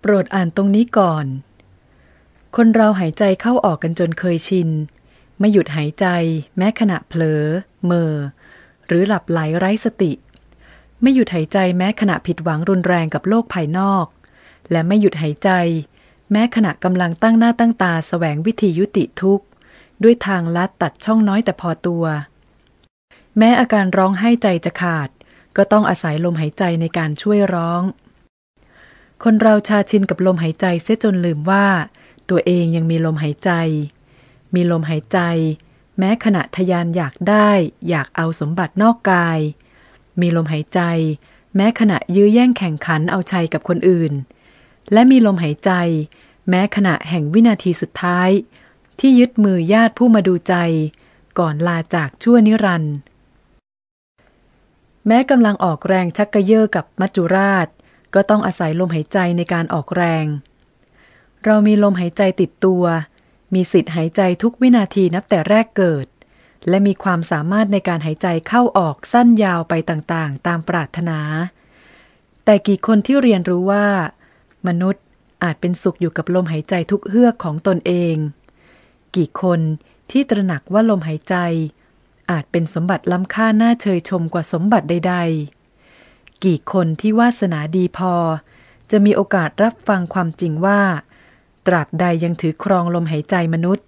โปรดอ่านตรงนี้ก่อน คนเราหายใจเข้าออกกันจนเคยชิน ไม่หยุดหายใจแม้ขณะเผลอเมอหรือหลับไหลไร้สติ ไม่หยุดหายใจแม้ขณะผิดหวังรุนแรงกับโลกภายนอก และไม่หยุดหายใจ แม้ขณะกำลังตั้งหน้าตั้งตาแสวงวิธียุติทุกข์ ด้วยทางลัดตัดช่องน้อยแต่พอตัว แม้อาการร้องไห้ใจจะขาด ก็ต้องอาศัยลมหายใจในการช่วยร้อง คนเราชาชินกับลมหายใจเสียจนลืมว่า ตัวเองยังมีลมหายใจ มีลมหายใจ แม้ขณะทยานอยากได้ อยากเอาสมบัตินอกกาย มีลมหายใจ แม้ขณะยื้อแย่งแข่งขันเอาชัยกับคนอื่น และมีลมหายใจ แม้ขณะแห่งวินาทีสุดท้าย ที่ยึดมือญาติผู้มาดูใจ ก่อนลาจากชั่วนิรันดร์แม้กำลังออกแรงชักกระเยาะกับมัจจุราช ก็ต้องอาศัยลมหายใจในการออกแรง เรามีลมหายใจติดตัว มีสิทธิ์หายใจทุกวินาทีนับแต่แรกเกิด และมีความสามารถในการหายใจเข้าออกสั้นยาวไปต่างๆ ตามปรารถนา แต่กี่คนที่เรียนรู้ว่า มนุษย์อาจเป็นสุขอยู่กับลมหายใจทุกเฮือกของตนเอง กี่คนที่ตระหนักว่าลมหายใจ อาจเป็นสมบัติล้ำค่าน่าเชยชมกว่าสมบัติใด ๆ กี่คนที่วาสนาดีพอ จะมีโอกาสรับฟังความจริงว่า ตราบใดยังถือครองลมหายใจมนุษย์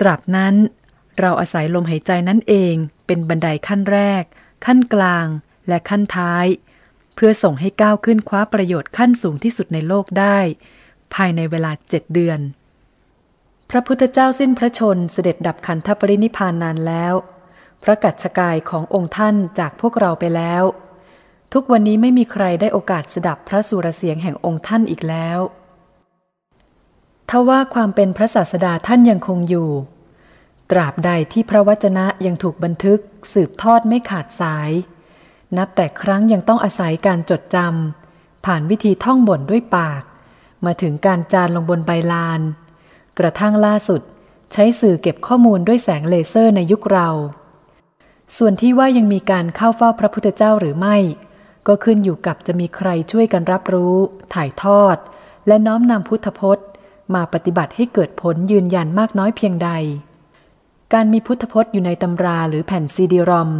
ตราบนั้นเราอาศัยลมหายใจนั้นเองเป็นบันไดขั้นแรก ขั้นกลางและขั้นท้าย เพื่อส่งให้ก้าวขึ้นคว้าประโยชน์ขั้นสูงที่สุดในโลกได้ ภายในเวลาเจ็ดเดือน พระพุทธเจ้าสิ้นพระชนเสด็จดับขันธปรินิพานนานแล้ว พระกัจฉกายขององค์ท่านจากพวกเราไปแล้ว ทุกวันนี้ไม่มีใครได้โอกาสสดับพระสุรเสียงแห่งองค์ท่านอีกแล้วทว่าความเป็นพระศาสดาท่านยังคงอยู่ ตราบใดที่พระวจนะยังถูกบันทึกสืบทอดไม่ขาดสาย นับแต่ครั้งยังต้องอาศัยการจดจำผ่านวิธีท่องบ่นด้วยปาก มาถึงการจานลงบนใบลาน กระทั่งล่าสุดใช้สื่อเก็บข้อมูลด้วยแสงเลเซอร์ในยุคเรา ส่วนที่ว่ายังมีการเข้าเฝ้าพระพุทธเจ้าหรือไม่ ก็ขึ้นอยู่กับจะมีใครช่วยกันรับรู้ ถ่ายทอด และน้อมนำพุทธพจน์ มาปฏิบัติให้เกิดผลยืนยันมากน้อยเพียงใด การมีพุทธพจน์อยู่ในตำราหรือแผ่นซีดีรอม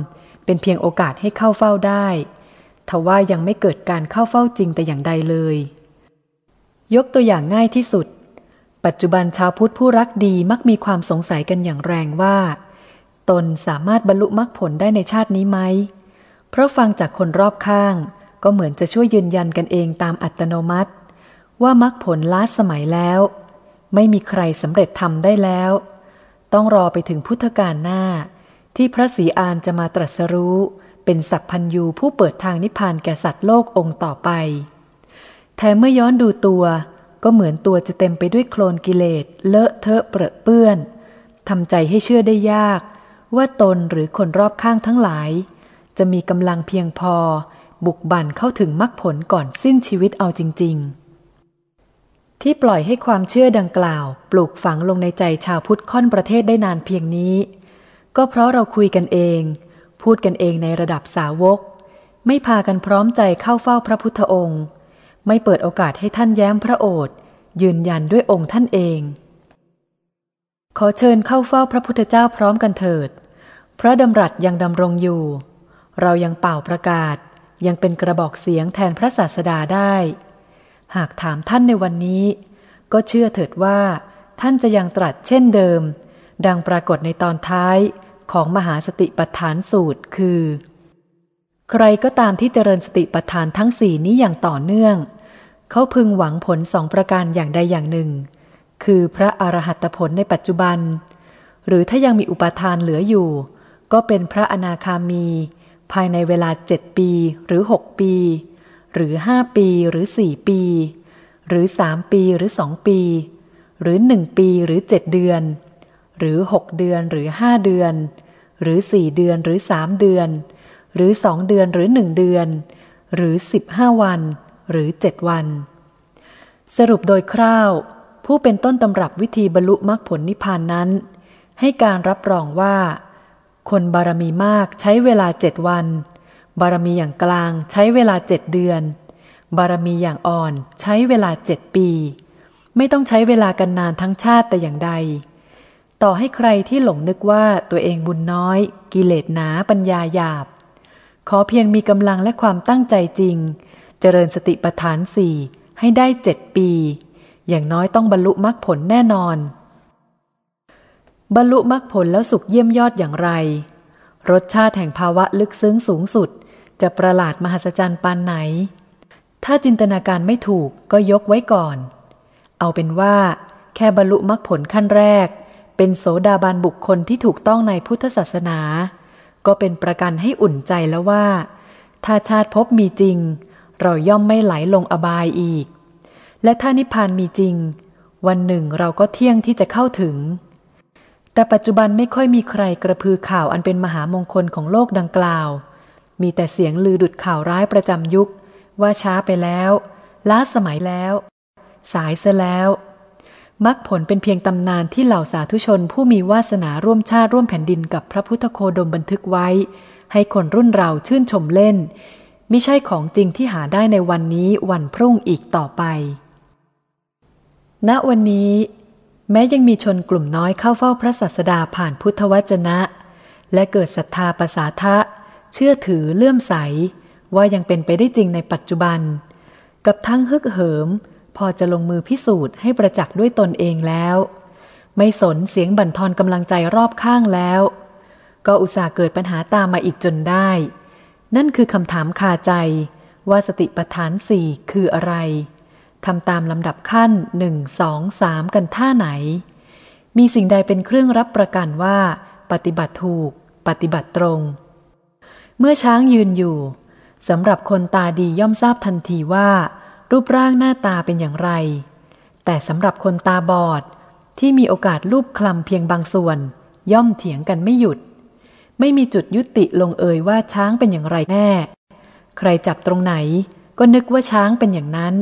เป็นเพียงโอกาสให้เข้าเฝ้าได้ทว่ายังไม่เกิดการเข้าเฝ้าจริงแต่อย่างใดเลย ยกตัวอย่างง่ายที่สุด ปัจจุบันชาวพุทธผู้รักดีมักมีความสงสัยกันอย่างแรงว่า ตนสามารถบรรลุมรรคผลได้ในชาตินี้ไหม เพราะฟังจากคนรอบข้าง ก็เหมือนจะช่วยยืนยันกันเองตามอัตโนมัติ ว่ามรรคผลล้าสมัยแล้ว ไม่มีใครสำเร็จทำได้แล้ว ต้องรอไปถึงพุทธกาลหน้า ที่พระศรีอานจะมาตรัสรู้ เป็นสัพพัญยูผู้เปิดทางนิพพานแก่สัตว์โลกองค์ต่อไป แถมเมื่อย้อนดูตัว ก็เหมือนตัวจะเต็มไปด้วยโคลนกิเลสเลอะเทอะเปรอะเปื้อนทำใจให้เชื่อได้ยาก ว่าตนหรือคนรอบข้างทั้งหลาย จะมีกำลังเพียงพอ บุกบั่นเข้าถึงมรรคผลก่อนสิ้นชีวิตเอาจริง ๆ ที่ปล่อยให้ความเชื่อดังกล่าว ปลูกฝังลงในใจชาวพุทธค่อนประเทศได้นานเพียงนี้ ก็เพราะเราคุยกันเอง พูดกันเองในระดับสาวก ไม่พากันพร้อมใจเข้าเฝ้าพระพุทธองค์ ไม่เปิดโอกาสให้ท่านแย้มพระโอษฐ์ยืนยันด้วยองค์ท่านเองขอเชิญเข้าเฝ้าพระพุทธเจ้าพร้อมกันเถิด พระดำรัสยังดำรงอยู่ เรายังเป่าประกาศ ยังเป็นกระบอกเสียงแทนพระศาสดาได้ หากถามท่านในวันนี้ ก็เชื่อเถิดว่า ท่านจะยังตรัสเช่นเดิม ดังปรากฏในตอนท้ายของมหาสติปัฏฐานสูตรคือ ใครก็ตามที่เจริญสติปัฏฐานทั้งสี่นี้อย่างต่อเนื่อง เขาพึงหวังผลสองประการอย่างใดอย่างหนึ่ง คือพระอรหัตผลในปัจจุบัน หรือถ้ายังมีอุปทานเหลืออยู่ ก็เป็นพระอนาคามี ภายในเวลาเจ็ดปีหรือหกปี หรือห้าปีหรือสี่ปี หรือสามปีหรือสองปี หรือหนึ่งปีหรือเจ็ดเดือน หรือหกเดือนหรือห้าเดือน หรือสี่เดือนหรือสามเดือน หรือสองเดือนหรือหนึ่งเดือน หรือสิบห้าวัน หรือเจ็ดวัน สรุปโดยคร่าว ผู้เป็นต้นตำรับวิธีบรรลุมรรคผลนิพพานนั้น ให้การรับรองว่า คนบารมีมากใช้เวลาเจ็ดวัน บารมีอย่างกลางใช้เวลาเจ็ดเดือน บารมีอย่างอ่อนใช้เวลาเจ็ดปี ไม่ต้องใช้เวลากันนานทั้งชาติแต่อย่างใด ต่อให้ใครที่หลงนึกว่าตัวเองบุญน้อย กิเลสหนาปัญญาหยาบ ขอเพียงมีกำลังและความตั้งใจจริง เจริญสติปัฏฐานสี่ให้ได้เจ็ดปี อย่างน้อยต้องบรรลุมรรคผลแน่นอน บรรลุมรรคผลแล้วสุขเยี่ยมยอดอย่างไร รสชาติแห่งภาวะลึกซึ้งสูงสุด จะประหลาดมหัศจรรย์ปานไหน ถ้าจินตนาการไม่ถูกก็ยกไว้ก่อน เอาเป็นว่า แค่บรรลุมรรคผลขั้นแรก เป็นโสดาบันบุคคลที่ถูกต้องในพุทธศาสนา ก็เป็นประกันให้อุ่นใจแล้วว่า ถ้าชาติพบมีจริง เราย่อมไม่ไหลลงอบายอีก และถ้านิพพานมีจริง วันหนึ่งเราก็เที่ยงที่จะเข้าถึง แต่ปัจจุบันไม่ค่อยมีใครกระพือข่าวอันเป็นมหามงคลของโลกดังกล่าว มีแต่เสียงลือดุดข่าวร้ายประจำยุค ว่าช้าไปแล้ว ล้าสมัยแล้ว สายเสียแล้วมักผลเป็นเพียงตำนานที่เหล่าสาธุชนผู้มีวาสนาร่วมชาติร่วมแผ่นดินกับพระพุทธโคดมบันทึกไว้ ให้คนรุ่นเราชื่นชมเล่นมิใช่ของจริงที่หาได้ในวันนี้วันพรุ่งอีกต่อไป ณวันนี้ แม้ยังมีชนกลุ่มน้อยเข้าเฝ้าพระสัสดาผ่านพุทธวจนะ และเกิดศรัทธาประสาทะ เชื่อถือเลื่อมใส ว่ายังเป็นไปได้จริงในปัจจุบัน กับทั้งฮึกเหิม พอจะลงมือพิสูจน์ให้ประจักษ์ด้วยตนเองแล้ว ไม่สนเสียงบั่นทอนกำลังใจรอบข้างแล้ว ก็อุตส่าห์เกิดปัญหาตามมาอีกจนได้ นั่นคือคำถามคาใจ ว่าสติปัฏฐานสี่คืออะไร ทำตามลำดับขั้นหนึ่งสองสามกันท่าไหน มีสิ่งใดเป็นเครื่องรับประกันว่า ปฏิบัติถูก ปฏิบัติตรง เมื่อช้างยืนอยู่สำหรับคนตาดีย่อมทราบทันทีว่า รูปร่างหน้าตาเป็นอย่างไร แต่สำหรับคนตาบอดที่มีโอกาสรูปคลำเพียงบางส่วน ย่อมเถียงกันไม่หยุด ไม่มีจุดยุติลงเอยว่าช้างเป็นอย่างไรแน่ ใครจับตรงไหนก็นึกว่าช้างเป็นอย่างนั้น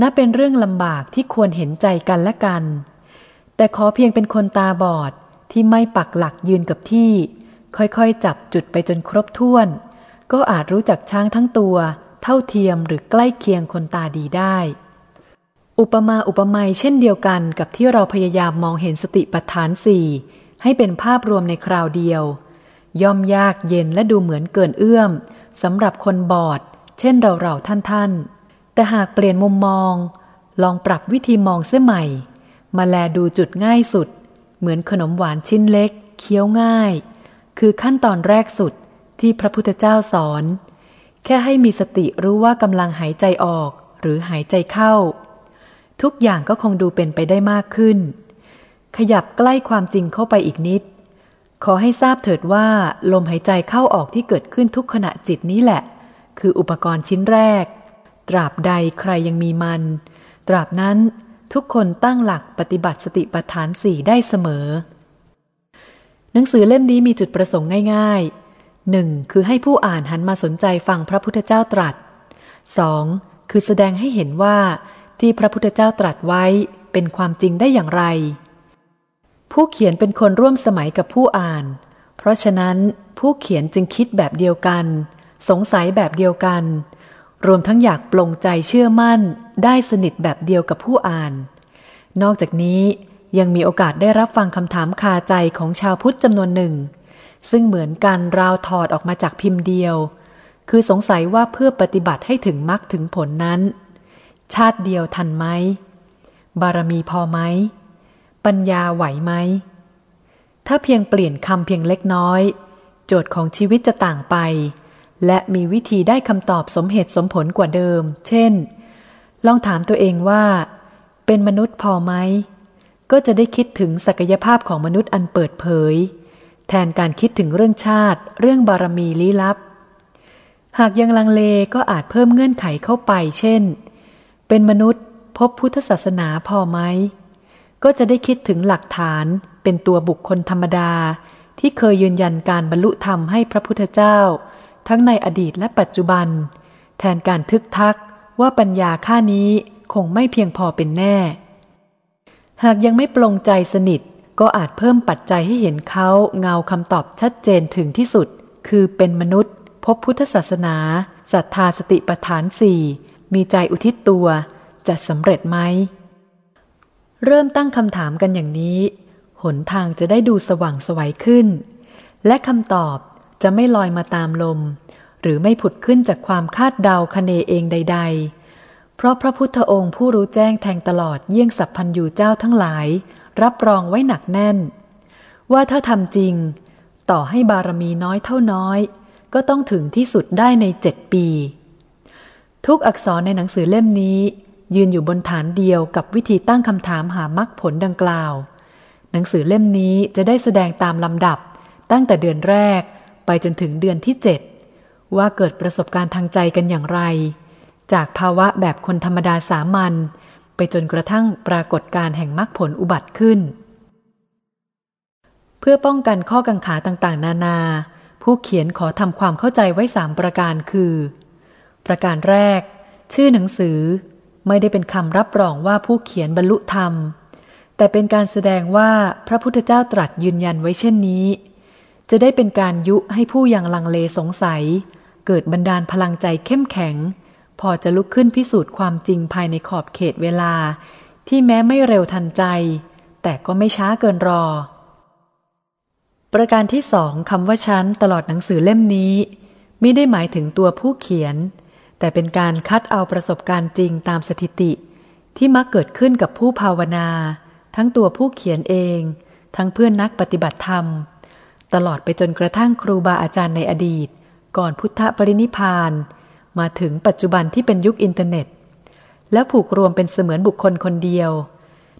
นับเป็นเรื่องลำบากที่ควรเห็นใจกันและกัน แต่ขอเพียงเป็นคนตาบอดที่ไม่ปักหลักยืนกับที่ ค่อยๆ จับจุดไปจนครบถ้วน ก็อาจรู้จักช้างทั้งตัว เท่าเทียมหรือใกล้เคียงคนตาดีได้ อุปมาอุปไมยเช่นเดียวกันกับที่เราพยายามมองเห็นสติปัฏฐานสี่ให้เป็นภาพรวมในคราวเดียว ย่อมยากเย็นและดูเหมือนเกินเอื้อมสำหรับคนบอด เช่นเราเราท่านท่าน แต่หากเปลี่ยนมุมมอง ลองปรับวิธีมองเสียใหม่ มาแลดูจุดง่ายสุด เหมือนขนมหวานชิ้นเล็ก เคี้ยวง่าย คือขั้นตอนแรกสุดที่พระพุทธเจ้าสอน แค่ให้มีสติรู้ว่ากำลังหายใจออกหรือหายใจเข้า ทุกอย่างก็คงดูเป็นไปได้มากขึ้น ขยับใกล้ความจริงเข้าไปอีกนิด ขอให้ทราบเถิดว่าลมหายใจเข้าออกที่เกิดขึ้นทุกขณะจิตนี้แหละ คืออุปกรณ์ชิ้นแรก ตราบใดใครยังมีมัน ตราบนั้นทุกคนตั้งหลักปฏิบัติสติปัฏฐานสี่ได้เสมอ หนังสือเล่มนี้มีจุดประสงค์ง่ายๆหนึ่งคือให้ผู้อ่านหันมาสนใจฟังพระพุทธเจ้าตรัสสองคือแสดงให้เห็นว่าที่พระพุทธเจ้าตรัสไว้เป็นความจริงได้อย่างไร ผู้เขียนเป็นคนร่วมสมัยกับผู้อ่าน เพราะฉะนั้นผู้เขียนจึงคิดแบบเดียวกัน สงสัยแบบเดียวกัน รวมทั้งอยากปลงใจเชื่อมั่นได้สนิทแบบเดียวกับผู้อ่าน นอกจากนี้ยังมีโอกาสได้รับฟังคำถามคาใจของชาวพุทธจำนวนหนึ่ง ซึ่งเหมือนกันราวถอดออกมาจากพิมพ์เดียว คือสงสัยว่าเพื่อปฏิบัติให้ถึงมรรคถึงผลนั้น ชาติเดียวทันไหม บารมีพอไหม ปัญญาไหวไหม ถ้าเพียงเปลี่ยนคำเพียงเล็กน้อย โจทย์ของชีวิตจะต่างไป และมีวิธีได้คำตอบสมเหตุสมผลกว่าเดิม เช่น ลองถามตัวเองว่า เป็นมนุษย์พอไหม ก็จะได้คิดถึงศักยภาพของมนุษย์อันเปิดเผย แทนการคิดถึงเรื่องชาติ เรื่องบารมีลี้ลับ หากยังลังเลก็อาจเพิ่มเงื่อนไขเข้าไป เช่น เป็นมนุษย์พบพุทธศาสนาพอไหม ก็จะได้คิดถึงหลักฐานเป็นตัวบุคคลธรรมดา ที่เคยยืนยันการบรรลุธรรมให้พระพุทธเจ้า ทั้งในอดีตและปัจจุบัน แทนการทึกทักว่าปัญญาค่านี้คงไม่เพียงพอเป็นแน่ หากยังไม่ปลงใจสนิทก็อาจเพิ่มปัจจัยให้เห็นเขาเงาคำตอบชัดเจนถึงที่สุด คือเป็นมนุษย์ พบพุทธศาสนาศรัทธาสติปัฏฐานสี่มีใจอุทิศตัว จะสำเร็จไหม เริ่มตั้งคำถามกันอย่างนี้ หนทางจะได้ดูสว่างสวัยขึ้น และคำตอบ จะไม่ลอยมาตามลม หรือไม่ผุดขึ้นจากความคาดเดาคเนเองใด ๆ เพราะพระพุทธองค์ผู้รู้แจ้งแทงตลอดเยี่ยงสัพพันยูเจ้าทั้งหลาย รับรองไว้หนักแน่น ว่าถ้าทำจริง ต่อให้บารมีน้อยเท่าน้อย ก็ต้องถึงที่สุดได้ในเจ็ดปี ทุกอักษรในหนังสือเล่มนี้ ยืนอยู่บนฐานเดียวกับวิธีตั้งคำถามหามรรคผลดังกล่าว หนังสือเล่มนี้จะได้แสดงตามลำดับตั้งแต่เดือนแรก ไปจนถึงเดือนที่เจ็ดว่าเกิดประสบการณ์ทางใจกันอย่างไร จากภาวะแบบคนธรรมดาสามัญไปจนกระทั่งปรากฏการแห่งมรรคผลอุบัติขึ้น เพื่อป้องกันข้อกังขาต่างๆ นานา ผู้เขียนขอทำความเข้าใจไว้สามประการคือ ประการแรก ชื่อหนังสือไม่ได้เป็นคำรับรองว่าผู้เขียนบรรลุธรรม แต่เป็นการแสดงว่าพระพุทธเจ้าตรัสยืนยันไว้เช่นนี้ จะได้เป็นการยุให้ผู้ยังลังเลสงสัย เกิดบันดาลพลังใจเข้มแข็ง พอจะลุกขึ้นพิสูจน์ความจริงภายในขอบเขตเวลา ที่แม้ไม่เร็วทันใจ แต่ก็ไม่ช้าเกินรอ ประการที่สองคำว่าชั้นตลอดหนังสือเล่มนี้ไม่ได้หมายถึงตัวผู้เขียน แต่เป็นการคัดเอาประสบการณ์จริงตามสถิติ ที่มักเกิดขึ้นกับผู้ภาวนา ทั้งตัวผู้เขียนเอง ทั้งเพื่อนนักปฏิบัติธรรม ตลอดไปจนกระทั่งครูบาอาจารย์ในอดีต ก่อนพุทธปรินิพาน มาถึงปัจจุบันที่เป็นยุคอินเทอร์เน็ต แล้วผูกรวมเป็นเสมือนบุคคลคนเดียว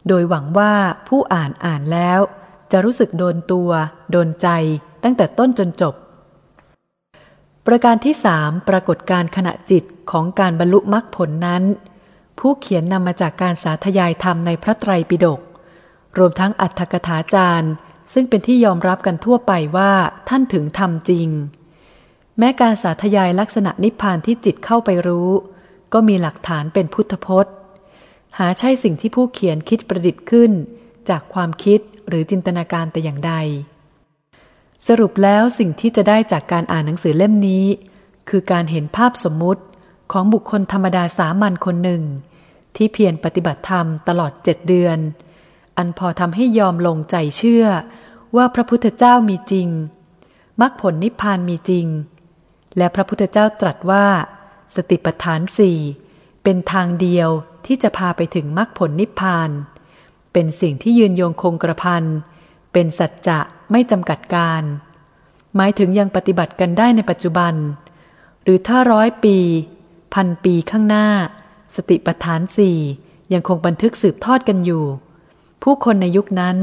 โดยหวังว่าผู้อ่านอ่านแล้ว จะรู้สึกโดนตัว โดนใจ ตั้งแต่ต้นจนจบ ประการที่สามปรากฏการขณะจิตของการบรรลุมรรคผลนั้น ผู้เขียนนำมาจากการสาธยายธรรมในพระไตรปิฎกรวมทั้งอัตถกถาจารย์ ซึ่งเป็นที่ยอมรับกันทั่วไปว่าท่านถึงทำจริง แม้การสาธยายลักษณะนิพพานที่จิตเข้าไปรู้ ก็มีหลักฐานเป็นพุทธพจน์ หาใช่สิ่งที่ผู้เขียนคิดประดิษฐ์ขึ้น จากความคิดหรือจินตนาการแต่อย่างใด สรุปแล้วสิ่งที่จะได้จากการอ่านหนังสือเล่มนี้ คือการเห็นภาพสมมุติของบุคคลธรรมดาสามัญคนหนึ่ง ที่เพียรปฏิบัติธรรมตลอดเจ็ดเดือน อันพอทำให้ยอมลงใจเชื่อ ว่าพระพุทธเจ้ามีจริงมรรคผลนิพพานมีจริง และพระพุทธเจ้าตรัสว่า สติปัฏฐานสี่เป็นทางเดียวที่จะพาไปถึงมรรคผลนิพพาน เป็นสิ่งที่ยืนโยงคงกระพันเป็นสัจจะไม่จำกัดการ หมายถึงยังปฏิบัติกันได้ในปัจจุบัน หรือถ้าร้อยปี พันปีข้างหน้า สติปัฏฐานสี่ยังคงบันทึกสืบทอดกันอยู่ ผู้คนในยุคนั้น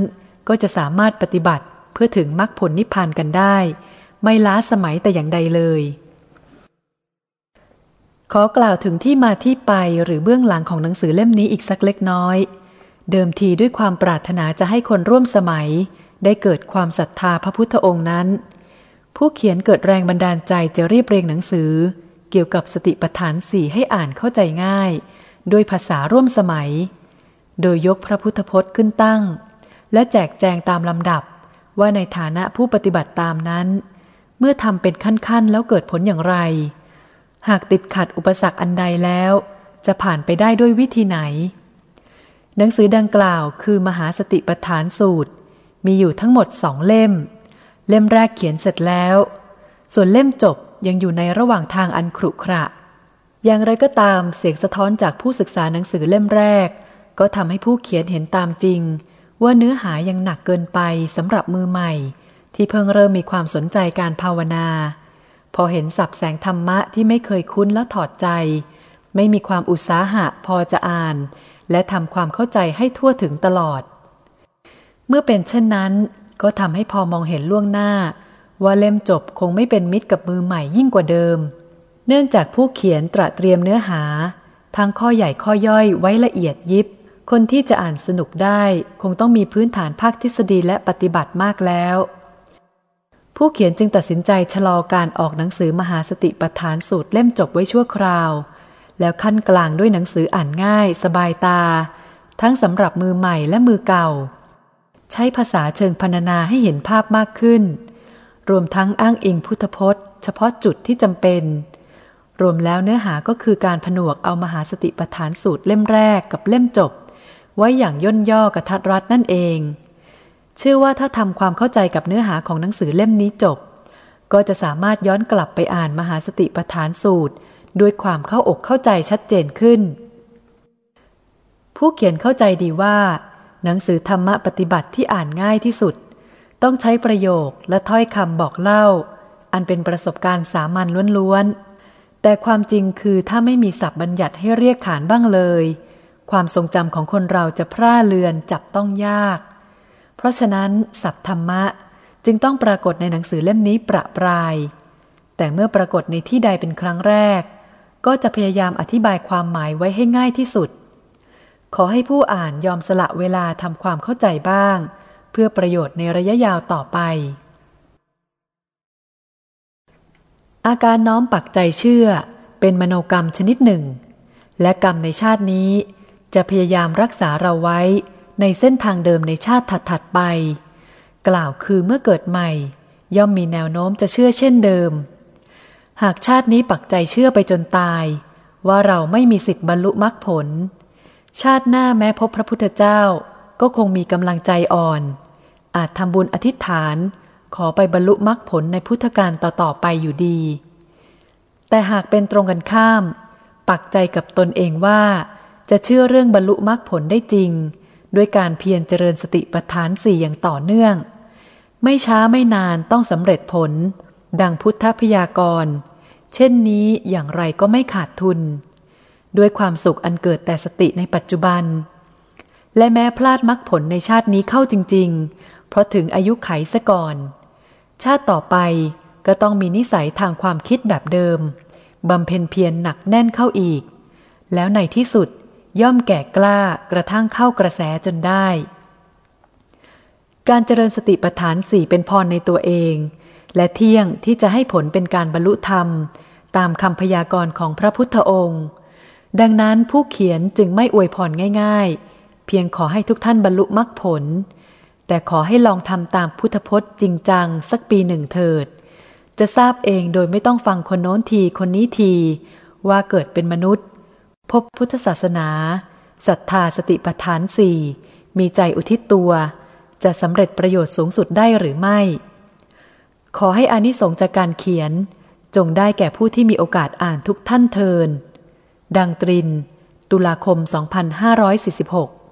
ก็จะสามารถปฏิบัติเพื่อถึงมรรคผลนิพพานกันได้ ไม่ล้าสมัยแต่อย่างใดเลย ขอกล่าวถึงที่มาที่ไปหรือเบื้องหลังของหนังสือเล่มนี้อีกสักเล็กน้อย เดิมทีด้วยความปรารถนาจะให้คนร่วมสมัย ได้เกิดความศรัทธาพระพุทธองค์นั้น ผู้เขียนเกิดแรงบันดาลใจจะเรียบเรียงหนังสือ เกี่ยวกับสติปัฏฐานสี่ให้อ่านเข้าใจง่าย ด้วยภาษาร่วมสมัย โดยยกพระพุทธพจน์ขึ้นตั้ง และแจกแจงตามลำดับ ว่าในฐานะผู้ปฏิบัติตามนั้น เมื่อทำเป็นขั้นๆ แล้วเกิดผลอย่างไร หากติดขัดอุปสรรคอันใดแล้ว จะผ่านไปได้ด้วยวิธีไหน หนังสือดังกล่าวคือมหาสติปฐานสูตร มีอยู่ทั้งหมดสองเล่ม เล่มแรกเขียนเสร็จแล้ว ส่วนเล่มจบยังอยู่ในระหว่างทางอันขรุขระ อย่างไรก็ตามเสียงสะท้อนจากผู้ศึกษาหนังสือเล่มแรก ก็ทำให้ผู้เขียนเห็นตามจริง ว่าเนื้อหายังหนักเกินไปสำหรับมือใหม่ ที่เพิ่งเริ่มมีความสนใจการภาวนา พอเห็นสับแสงธรรมะที่ไม่เคยคุ้นแล้วถอดใจ ไม่มีความอุตสาหะพอจะอ่าน และทำความเข้าใจให้ทั่วถึงตลอด เมื่อเป็นเช่นนั้น ก็ทำให้พอมองเห็นล่วงหน้า ว่าเล่มจบคงไม่เป็นมิตรกับมือใหม่ยิ่งกว่าเดิม เนื่องจากผู้เขียนตระเตรียมเนื้อหาทั้งข้อใหญ่ข้อย่อยไว้ละเอียดยิบ คนที่จะอ่านสนุกได้คงต้องมีพื้นฐานภาคทฤษฎีและปฏิบัติมากแล้ว ผู้เขียนจึงตัดสินใจชะลอการออกหนังสือมหาสติปัฏฐานสูตรเล่มจบไว้ชั่วคราว แล้วขั้นกลางด้วยหนังสืออ่านง่าย สบายตา ทั้งสำหรับมือใหม่และมือเก่า ใช้ภาษาเชิงพรรณนาให้เห็นภาพมากขึ้น รวมทั้งอ้างอิงพุทธพจน์ เฉพาะจุดที่จำเป็นรวมแล้วเนื้อหาก็คือการผนวกเอามหาสติปัฏฐานสูตรเล่มแรกกับเล่มจบ ไว้อย่างย่นย่อกระทัดรัดนั่นเอง เชื่อว่าถ้าทำความเข้าใจกับเนื้อหาของหนังสือเล่มนี้จบ ก็จะสามารถย้อนกลับไปอ่านมหาสติปัฏฐานสูตร ด้วยความเข้าอกเข้าใจชัดเจนขึ้น ผู้เขียนเข้าใจดีว่า หนังสือธรรมะปฏิบัติที่อ่านง่ายที่สุด ต้องใช้ประโยคและถ้อยคำบอกเล่า อันเป็นประสบการณ์สามัญล้วนๆแต่ความจริงคือถ้าไม่มีศัพท์บัญญัติให้เรียกขานบ้างเลย ความทรงจำของคนเราจะพร่าเลือนจับต้องยาก เพราะฉะนั้นศัพทธรรมะจึงต้องปรากฏในหนังสือเล่มนี้ประปราย แต่เมื่อปรากฏในที่ใดเป็นครั้งแรก ก็จะพยายามอธิบายความหมายไว้ให้ง่ายที่สุด ขอให้ผู้อ่านยอมสละเวลาทำความเข้าใจบ้าง เพื่อประโยชน์ในระยะยาวต่อไป อาการน้อมปักใจเชื่อเป็นมโนกรรมชนิดหนึ่ง และกรรมในชาตินี้ จะพยายามรักษาเราไว้ในเส้นทางเดิมในชาติถัดๆไป กล่าวคือเมื่อเกิดใหม่ ย่อมมีแนวโน้มจะเชื่อเช่นเดิม หากชาตินี้ปักใจเชื่อไปจนตาย ว่าเราไม่มีสิทธิ์บรรลุมรรคผล ชาติหน้าแม้พบพระพุทธเจ้าก็คงมีกำลังใจอ่อน อาจทำบุญอธิษฐาน ขอไปบรรลุมรรคผลในพุทธการต่อๆไปอยู่ดี แต่หากเป็นตรงกันข้าม ปักใจกับตนเองว่า จะเชื่อเรื่องบรรลุมรรคผลได้จริง ด้วยการเพียรเจริญสติปัฏฐานสี่อย่างต่อเนื่อง ไม่ช้าไม่นานต้องสำเร็จผล ดังพุทธพยากรณ์เช่นนี้อย่างไรก็ไม่ขาดทุน ด้วยความสุขอันเกิดแต่สติในปัจจุบัน และแม้พลาดมรรคผลในชาตินี้เข้าจริง ๆ เพราะถึงอายุไขซะก่อน ชาติต่อไปก็ต้องมีนิสัยทางความคิดแบบเดิมบำเพ็ญเพียรหนักแน่นเข้าอีก แล้วในที่สุด ย่อมแก่กล้ากระทั่งเข้ากระแสจนได้ การเจริญสติปัฏฐานสี่เป็นพรในตัวเอง และเที่ยงที่จะให้ผลเป็นการบรรลุธรรม ตามคำพยากรณ์ของพระพุทธองค์ ดังนั้นผู้เขียนจึงไม่อวยพรง่าย ๆ เพียงขอให้ทุกท่านบรรลุมรรคผล แต่ขอให้ลองทำตามพุทธพจน์จริงจังสักปีหนึ่งเถิด จะทราบเองโดยไม่ต้องฟังคนโน้นทีคนนี้ทีว่าเกิดเป็นมนุษย์ พบพุทธศาสนาศรัทธาสติปัฏฐานสี่มีใจอุทิศตัว จะสำเร็จประโยชน์สูงสุดได้หรือไม่ ขอให้อานิสงส์จากการเขียน จงได้แก่ผู้ที่มีโอกาสอ่านทุกท่านเทิน ดังตริน ตุลาคม 2546